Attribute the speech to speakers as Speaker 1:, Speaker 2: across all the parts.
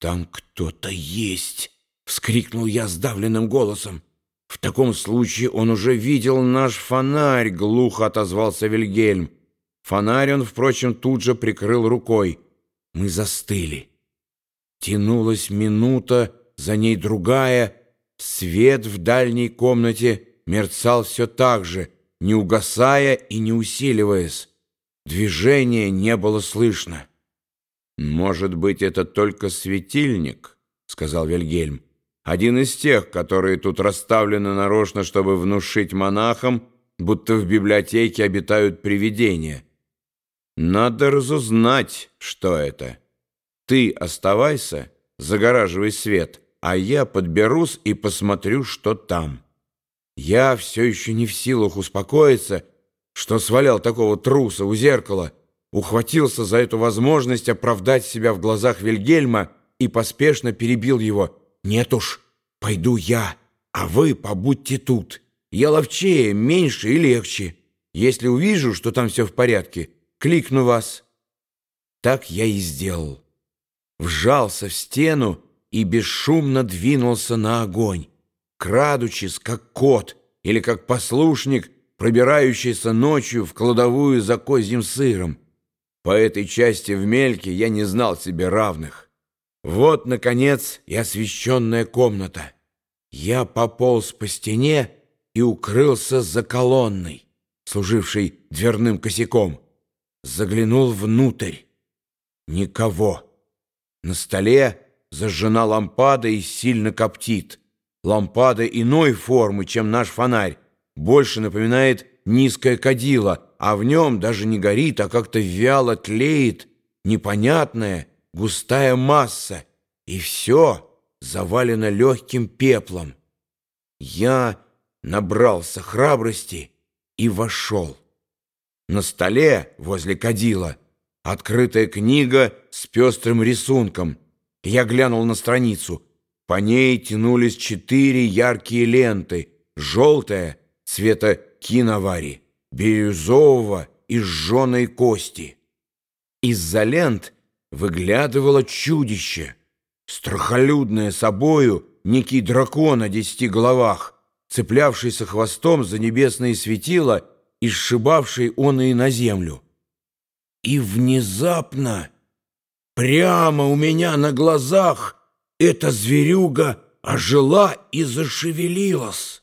Speaker 1: «Там кто-то есть!» — вскрикнул я сдавленным голосом. «В таком случае он уже видел наш фонарь!» — глухо отозвался Вильгельм. Фонарь он, впрочем, тут же прикрыл рукой. Мы застыли. Тянулась минута, за ней другая. Свет в дальней комнате мерцал все так же, не угасая и не усиливаясь. Движения не было слышно. «Может быть, это только светильник?» — сказал Вильгельм. «Один из тех, которые тут расставлены нарочно, чтобы внушить монахам, будто в библиотеке обитают привидения. Надо разузнать, что это. Ты оставайся, загораживай свет, а я подберусь и посмотрю, что там». Я все еще не в силах успокоиться, что свалял такого труса у зеркала — ухватился за эту возможность оправдать себя в глазах Вильгельма и поспешно перебил его. «Нет уж, пойду я, а вы побудьте тут. Я ловчее, меньше и легче. Если увижу, что там все в порядке, кликну вас». Так я и сделал. Вжался в стену и бесшумно двинулся на огонь, крадучись, как кот или как послушник, пробирающийся ночью в кладовую за козьим сыром. По этой части в мельке я не знал себе равных. Вот, наконец, и освещенная комната. Я пополз по стене и укрылся за колонной, служившей дверным косяком. Заглянул внутрь. Никого. На столе зажжена лампада и сильно коптит. Лампада иной формы, чем наш фонарь, больше напоминает низкое кадило — а в нем даже не горит, а как-то вяло тлеет непонятная густая масса, и все завалено легким пеплом. Я набрался храбрости и вошел. На столе возле кадила открытая книга с пестрым рисунком. Я глянул на страницу. По ней тянулись четыре яркие ленты, желтая цвета киновари бирюзового и жженой кости. Из-за лент выглядывало чудище, страхолюдное собою некий дракон о десяти головах, цеплявшийся хвостом за небесные светила и сшибавший он и на землю. И внезапно, прямо у меня на глазах, эта зверюга ожила и зашевелилась.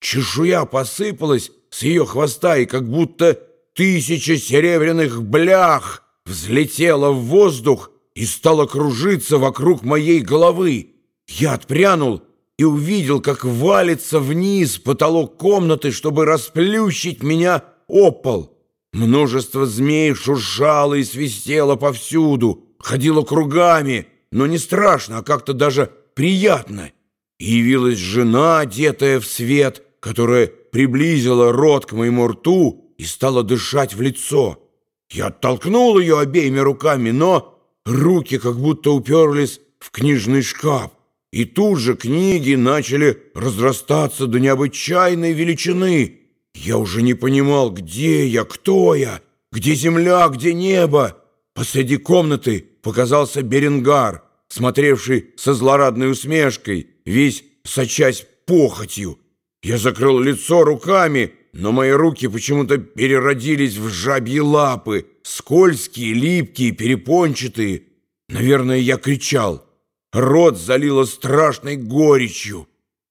Speaker 1: Чешуя посыпалась с ее хвоста, и как будто тысяча серебряных блях взлетела в воздух и стала кружиться вокруг моей головы. Я отпрянул и увидел, как валится вниз потолок комнаты, чтобы расплющить меня о пол. Множество змей шуршало и свистело повсюду, ходило кругами, но не страшно, а как-то даже приятно. И явилась жена, одетая в свет, которая приблизила рот к моему рту и стала дышать в лицо. Я оттолкнул ее обеими руками, но руки как будто уперлись в книжный шкаф. И тут же книги начали разрастаться до необычайной величины. Я уже не понимал, где я, кто я, где земля, где небо. Посреди комнаты показался Беренгар, смотревший со злорадной усмешкой, весь сочась похотью. Я закрыл лицо руками, но мои руки почему-то переродились в жабьи лапы, скользкие, липкие, перепончатые. Наверное, я кричал. Рот залило страшной горечью.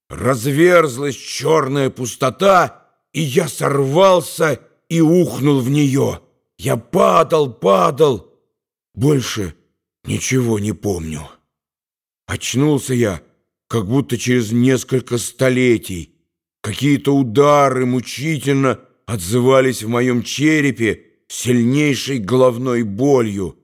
Speaker 1: Разверзлась черная пустота, и я сорвался и ухнул в нее. Я падал, падал. Больше ничего не помню. Очнулся я, как будто через несколько столетий, Какие-то удары мучительно отзывались в моем черепе сильнейшей головной болью.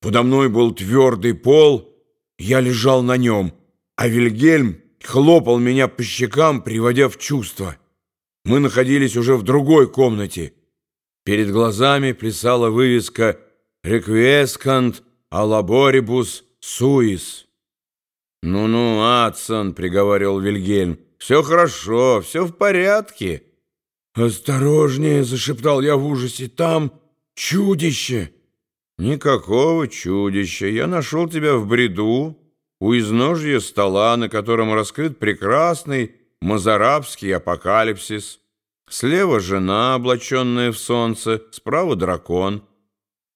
Speaker 1: Подо мной был твердый пол, я лежал на нем, а Вильгельм хлопал меня по щекам, приводя в чувство. Мы находились уже в другой комнате. Перед глазами плясала вывеска «Requiescant a laboribus suis». «Ну-ну, Адсон», — приговорил Вильгельм, все хорошо, все в порядке». «Осторожнее!» — зашептал я в ужасе. «Там чудище!» «Никакого чудища. Я нашел тебя в бреду у изножья стола, на котором раскрыт прекрасный мазарабский апокалипсис. Слева жена, облаченная в солнце, справа дракон —